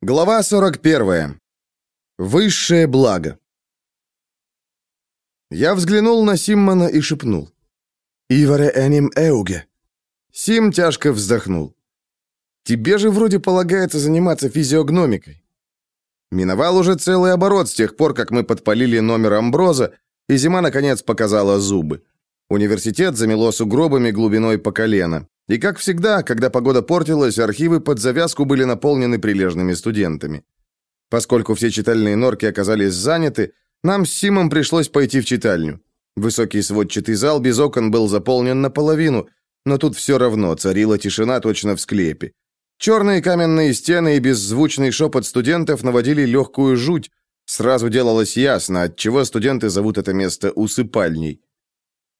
Глава 41. Высшее благо. Я взглянул на Симмона и шепнул. «Иваре эним эуге». Сим тяжко вздохнул. «Тебе же вроде полагается заниматься физиогномикой». Миновал уже целый оборот с тех пор, как мы подпалили номер Амброза, и зима, наконец, показала зубы. Университет замело сугробами глубиной по колено. И, как всегда, когда погода портилась, архивы под завязку были наполнены прилежными студентами. Поскольку все читальные норки оказались заняты, нам с Симом пришлось пойти в читальню. Высокий сводчатый зал без окон был заполнен наполовину, но тут все равно царила тишина точно в склепе. Черные каменные стены и беззвучный шепот студентов наводили легкую жуть. Сразу делалось ясно, от чего студенты зовут это место усыпальней.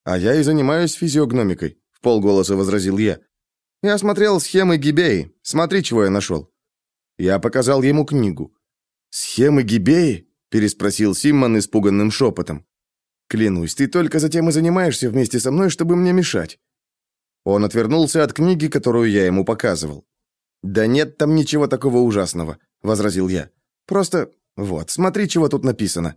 А я и занимаюсь физиогномикой в полголоса возразил я. Я смотрел схемы Гибеи. Смотри, чего я нашел». Я показал ему книгу. «Схемы Гибеи?» – переспросил Симмон испуганным шепотом. «Клянусь, ты только затем и занимаешься вместе со мной, чтобы мне мешать». Он отвернулся от книги, которую я ему показывал. «Да нет там ничего такого ужасного», — возразил я. «Просто... вот, смотри, чего тут написано».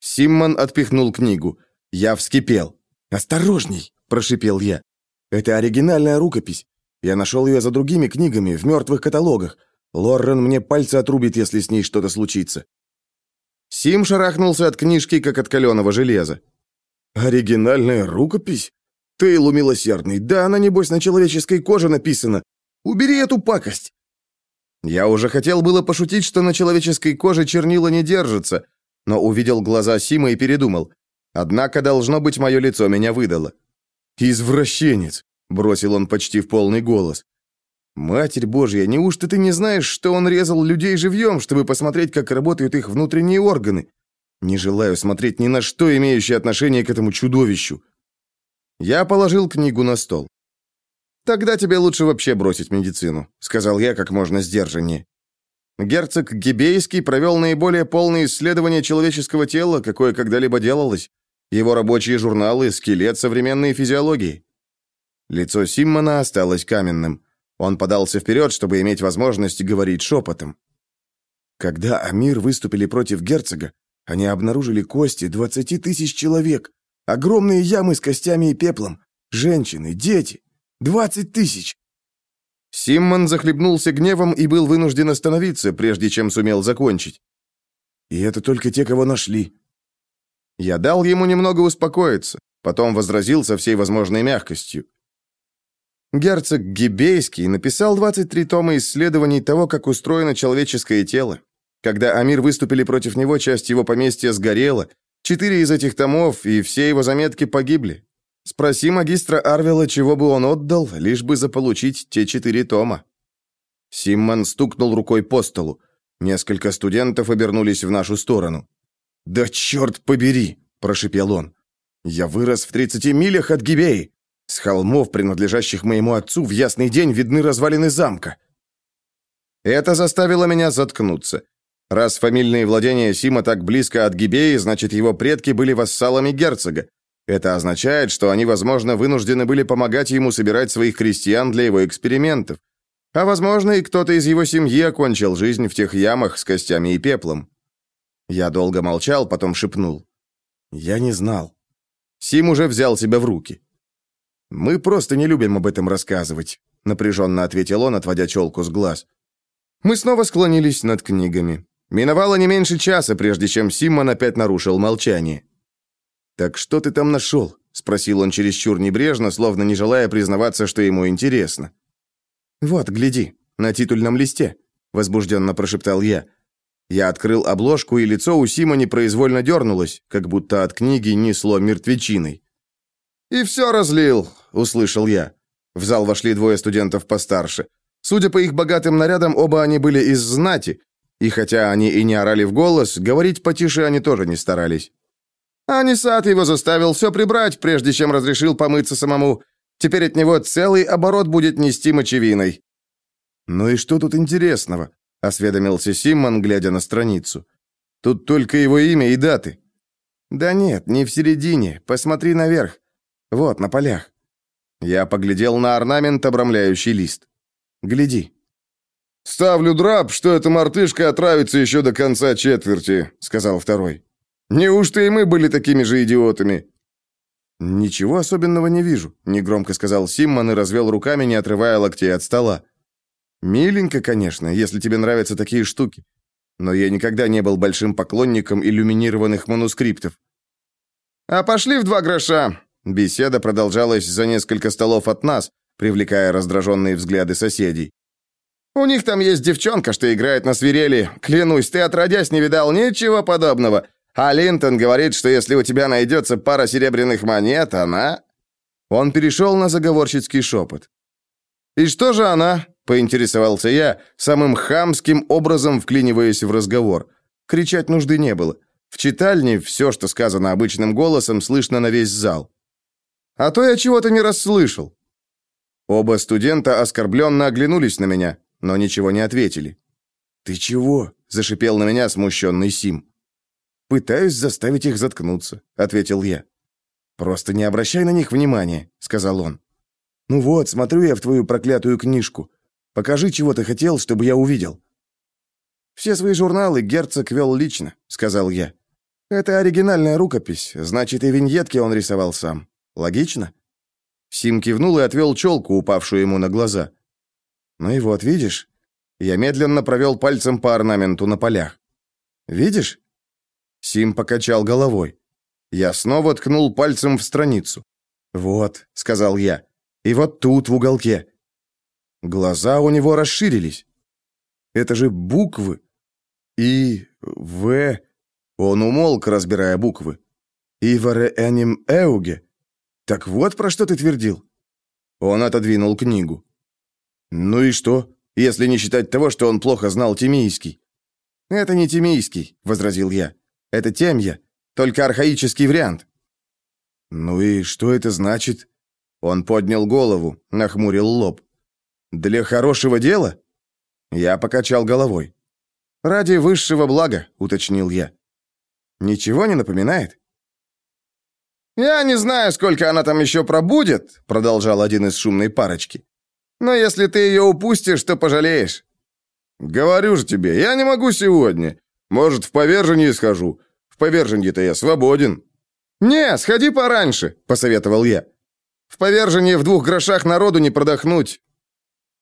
Симмон отпихнул книгу. Я вскипел. «Осторожней!» – прошипел я. Это оригинальная рукопись. Я нашел ее за другими книгами, в мертвых каталогах. Лоррен мне пальцы отрубит, если с ней что-то случится». Сим шарахнулся от книжки, как от каленого железа. «Оригинальная рукопись? Ты, милосердный, да она, небось, на человеческой коже написана. Убери эту пакость!» Я уже хотел было пошутить, что на человеческой коже чернила не держатся, но увидел глаза Сима и передумал. Однако, должно быть, мое лицо меня выдало. «Извращенец!» — бросил он почти в полный голос. «Матерь Божья, неужто ты не знаешь, что он резал людей живьем, чтобы посмотреть, как работают их внутренние органы? Не желаю смотреть ни на что, имеющее отношение к этому чудовищу». Я положил книгу на стол. «Тогда тебе лучше вообще бросить медицину», — сказал я как можно сдержаннее. Герцог Гибейский провел наиболее полное исследование человеческого тела, какое когда-либо делалось. Его рабочие журналы «Скелет современной физиологии». Лицо Симмона осталось каменным. Он подался вперед, чтобы иметь возможность говорить шепотом. Когда Амир выступили против герцога, они обнаружили кости двадцати тысяч человек, огромные ямы с костями и пеплом, женщины, дети. Двадцать тысяч! Симмон захлебнулся гневом и был вынужден остановиться, прежде чем сумел закончить. И это только те, кого нашли. Я дал ему немного успокоиться, потом возразил со всей возможной мягкостью. Герцог Гибейский написал 23 тома исследований того, как устроено человеческое тело. Когда Амир выступили против него, часть его поместья сгорела. Четыре из этих томов и все его заметки погибли. Спроси магистра Арвела, чего бы он отдал, лишь бы заполучить те четыре тома. Симмон стукнул рукой по столу. Несколько студентов обернулись в нашу сторону. «Да черт побери!» – прошипел он. «Я вырос в тридцати милях от Гибеи. С холмов, принадлежащих моему отцу, в ясный день видны развалины замка». Это заставило меня заткнуться. Раз фамильные владения Сима так близко от Гибеи, значит, его предки были вассалами герцога. Это означает, что они, возможно, вынуждены были помогать ему собирать своих крестьян для его экспериментов. А, возможно, и кто-то из его семьи окончил жизнь в тех ямах с костями и пеплом. Я долго молчал, потом шепнул. «Я не знал». Сим уже взял себя в руки. «Мы просто не любим об этом рассказывать», — напряженно ответил он, отводя челку с глаз. Мы снова склонились над книгами. Миновало не меньше часа, прежде чем Симмон опять нарушил молчание. «Так что ты там нашел?» — спросил он чересчур небрежно, словно не желая признаваться, что ему интересно. «Вот, гляди, на титульном листе», — возбужденно прошептал я. Я открыл обложку, и лицо у Сима непроизвольно дернулось, как будто от книги несло мертвечиной. «И все разлил», — услышал я. В зал вошли двое студентов постарше. Судя по их богатым нарядам, оба они были из знати, и хотя они и не орали в голос, говорить потише они тоже не старались. Анисат его заставил все прибрать, прежде чем разрешил помыться самому. Теперь от него целый оборот будет нести мочевиной. «Ну и что тут интересного?» — осведомился Симмон, глядя на страницу. «Тут только его имя и даты». «Да нет, не в середине. Посмотри наверх. Вот, на полях». Я поглядел на орнамент, обрамляющий лист. «Гляди». «Ставлю драп, что эта мартышка отравится еще до конца четверти», — сказал второй. «Неужто и мы были такими же идиотами?» «Ничего особенного не вижу», — негромко сказал Симмон и развел руками, не отрывая локтей от стола. «Миленько, конечно, если тебе нравятся такие штуки. Но я никогда не был большим поклонником иллюминированных манускриптов». «А пошли в два гроша!» Беседа продолжалась за несколько столов от нас, привлекая раздраженные взгляды соседей. У них там есть девчонка, что играет на свирели. Клянусь, ты отродясь не видал ничего подобного. А Линтон говорит, что если у тебя найдется пара серебряных монет, она...» Он перешел на заговорщицкий шепот. «И что же она?» — поинтересовался я, самым хамским образом вклиниваясь в разговор. Кричать нужды не было. В читальне все, что сказано обычным голосом, слышно на весь зал. «А то я чего-то не расслышал». Оба студента оскорбленно оглянулись на меня но ничего не ответили. «Ты чего?» – зашипел на меня смущенный Сим. «Пытаюсь заставить их заткнуться», – ответил я. «Просто не обращай на них внимания», – сказал он. «Ну вот, смотрю я в твою проклятую книжку. Покажи, чего ты хотел, чтобы я увидел». «Все свои журналы герцог вел лично», — сказал я. «Это оригинальная рукопись, значит, и виньетки он рисовал сам. Логично?» Сим кивнул и отвел челку, упавшую ему на глаза. Ну и вот, видишь? Я медленно провел пальцем по орнаменту на полях. Видишь? Сим покачал головой. Я снова ткнул пальцем в страницу. «Вот», — сказал я, — «и вот тут, в уголке». Глаза у него расширились. «Это же буквы. И, В...» Он умолк, разбирая буквы. «Иваре эним эуге». «Так вот про что ты твердил». Он отодвинул книгу. Ну и что, если не считать того, что он плохо знал Тимийский? Это не Тимийский, возразил я. Это Темья, только архаический вариант. Ну и что это значит? Он поднял голову, нахмурил лоб. Для хорошего дела? Я покачал головой. Ради высшего блага, уточнил я. Ничего не напоминает? «Я не знаю, сколько она там еще пробудет», — продолжал один из шумной парочки. Но если ты ее упустишь, то пожалеешь». «Говорю же тебе, я не могу сегодня. Может, в повержении схожу. В повержении-то я свободен». «Не, сходи пораньше», — посоветовал я. «В повержении в двух грошах народу не продохнуть».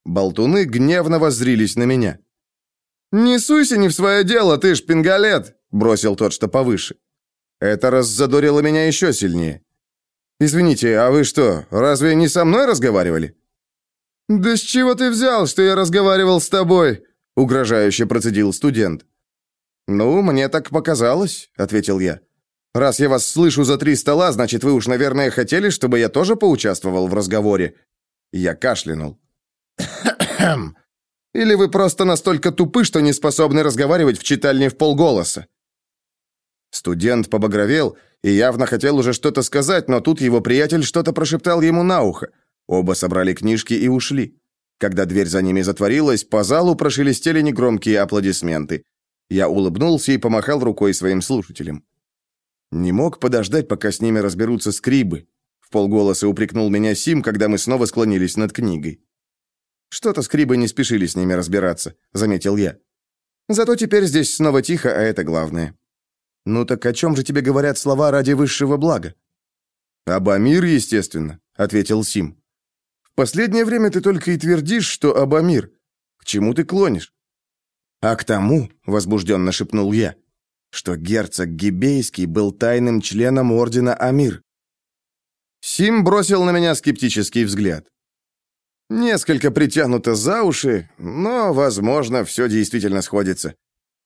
Болтуны гневно воззрились на меня. «Не суйся не в свое дело, ты шпингалет», — бросил тот, что повыше. Это раззадорило меня еще сильнее. «Извините, а вы что, разве не со мной разговаривали?» «Да с чего ты взял, что я разговаривал с тобой?» — угрожающе процедил студент. «Ну, мне так показалось», — ответил я. «Раз я вас слышу за три стола, значит, вы уж, наверное, хотели, чтобы я тоже поучаствовал в разговоре». Я кашлянул. «Или вы просто настолько тупы, что не способны разговаривать в читальне в полголоса?» Студент побагровел и явно хотел уже что-то сказать, но тут его приятель что-то прошептал ему на ухо. Оба собрали книжки и ушли. Когда дверь за ними затворилась, по залу прошелестели негромкие аплодисменты. Я улыбнулся и помахал рукой своим слушателям. Не мог подождать, пока с ними разберутся скрибы. В полголоса упрекнул меня Сим, когда мы снова склонились над книгой. Что-то скрибы не спешили с ними разбираться, заметил я. Зато теперь здесь снова тихо, а это главное. Ну так о чем же тебе говорят слова ради высшего блага? Об Амир, естественно, ответил Сим. Последнее время ты только и твердишь, что Абамир. К чему ты клонишь?» «А к тому», — возбужденно шепнул я, что герцог Гибейский был тайным членом ордена Амир. Сим бросил на меня скептический взгляд. Несколько притянуто за уши, но, возможно, все действительно сходится.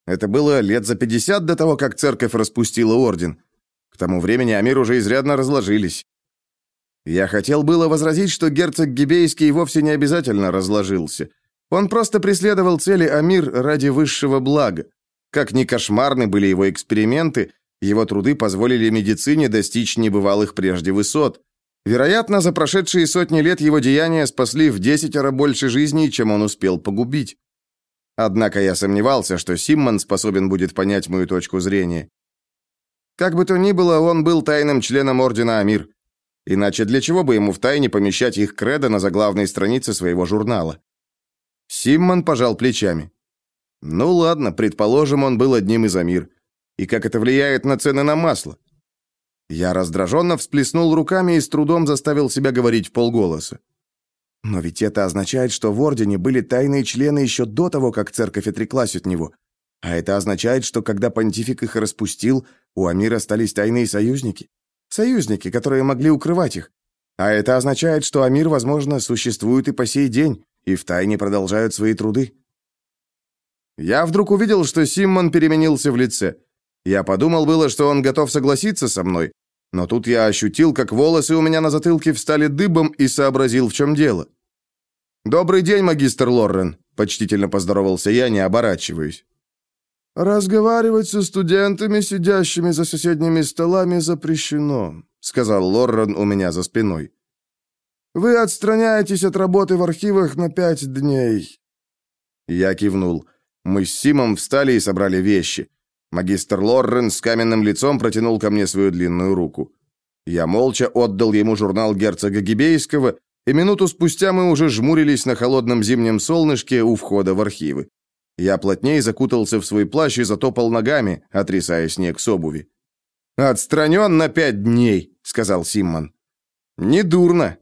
Это было лет за пятьдесят до того, как церковь распустила орден. К тому времени Амир уже изрядно разложились. Я хотел было возразить, что герцог Гибейский вовсе не обязательно разложился. Он просто преследовал цели Амир ради высшего блага. Как ни кошмарны были его эксперименты, его труды позволили медицине достичь небывалых прежде высот. Вероятно, за прошедшие сотни лет его деяния спасли в десятеро больше жизней, чем он успел погубить. Однако я сомневался, что Симмон способен будет понять мою точку зрения. Как бы то ни было, он был тайным членом Ордена Амир. Иначе для чего бы ему втайне помещать их кредо на заглавной странице своего журнала? Симмон пожал плечами. Ну ладно, предположим, он был одним из Амир. И как это влияет на цены на масло? Я раздраженно всплеснул руками и с трудом заставил себя говорить в полголоса. Но ведь это означает, что в Ордене были тайные члены еще до того, как церковь отреклась от него. А это означает, что когда понтифик их распустил, у Амира остались тайные союзники. Союзники, которые могли укрывать их. А это означает, что Амир, возможно, существует и по сей день, и втайне продолжают свои труды. Я вдруг увидел, что Симмон переменился в лице. Я подумал было, что он готов согласиться со мной, но тут я ощутил, как волосы у меня на затылке встали дыбом и сообразил, в чем дело. «Добрый день, магистр Лоррен», — почтительно поздоровался я, не оборачиваясь. «Разговаривать со студентами, сидящими за соседними столами, запрещено», — сказал Лоррен у меня за спиной. «Вы отстраняетесь от работы в архивах на пять дней». Я кивнул. Мы с Симом встали и собрали вещи. Магистр Лоррен с каменным лицом протянул ко мне свою длинную руку. Я молча отдал ему журнал герцога Гибейского, и минуту спустя мы уже жмурились на холодном зимнем солнышке у входа в архивы. Я плотнее закутался в свой плащ и затопал ногами, отрисая снег с обуви. «Отстранен на пять дней», — сказал Симмон. «Недурно».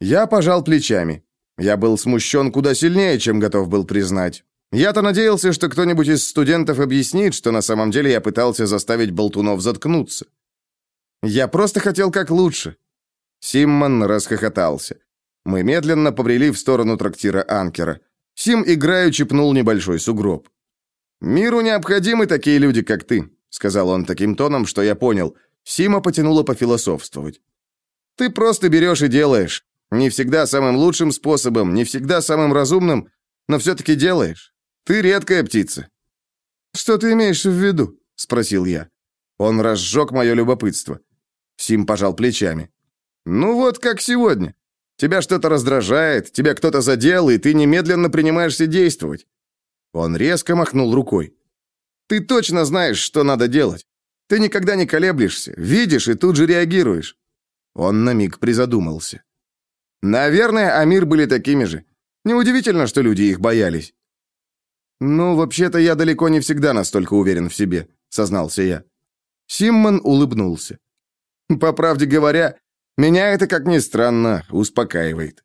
Я пожал плечами. Я был смущен куда сильнее, чем готов был признать. Я-то надеялся, что кто-нибудь из студентов объяснит, что на самом деле я пытался заставить болтунов заткнуться. Я просто хотел как лучше. Симмон расхохотался. Мы медленно побрели в сторону трактира Анкера. Сим играючи пнул небольшой сугроб. «Миру необходимы такие люди, как ты», — сказал он таким тоном, что я понял. Сима потянула пофилософствовать. «Ты просто берешь и делаешь. Не всегда самым лучшим способом, не всегда самым разумным, но все-таки делаешь. Ты редкая птица». «Что ты имеешь в виду?» — спросил я. Он разжег мое любопытство. Сим пожал плечами. «Ну вот как сегодня. Тебя что-то раздражает, тебя кто-то задел, и ты немедленно принимаешься действовать». Он резко махнул рукой. «Ты точно знаешь, что надо делать. Ты никогда не колеблешься, видишь и тут же реагируешь». Он на миг призадумался. «Наверное, Амир были такими же. Неудивительно, что люди их боялись». «Ну, вообще-то я далеко не всегда настолько уверен в себе», — сознался я. Симмон улыбнулся. «По правде говоря, меня это, как ни странно, успокаивает».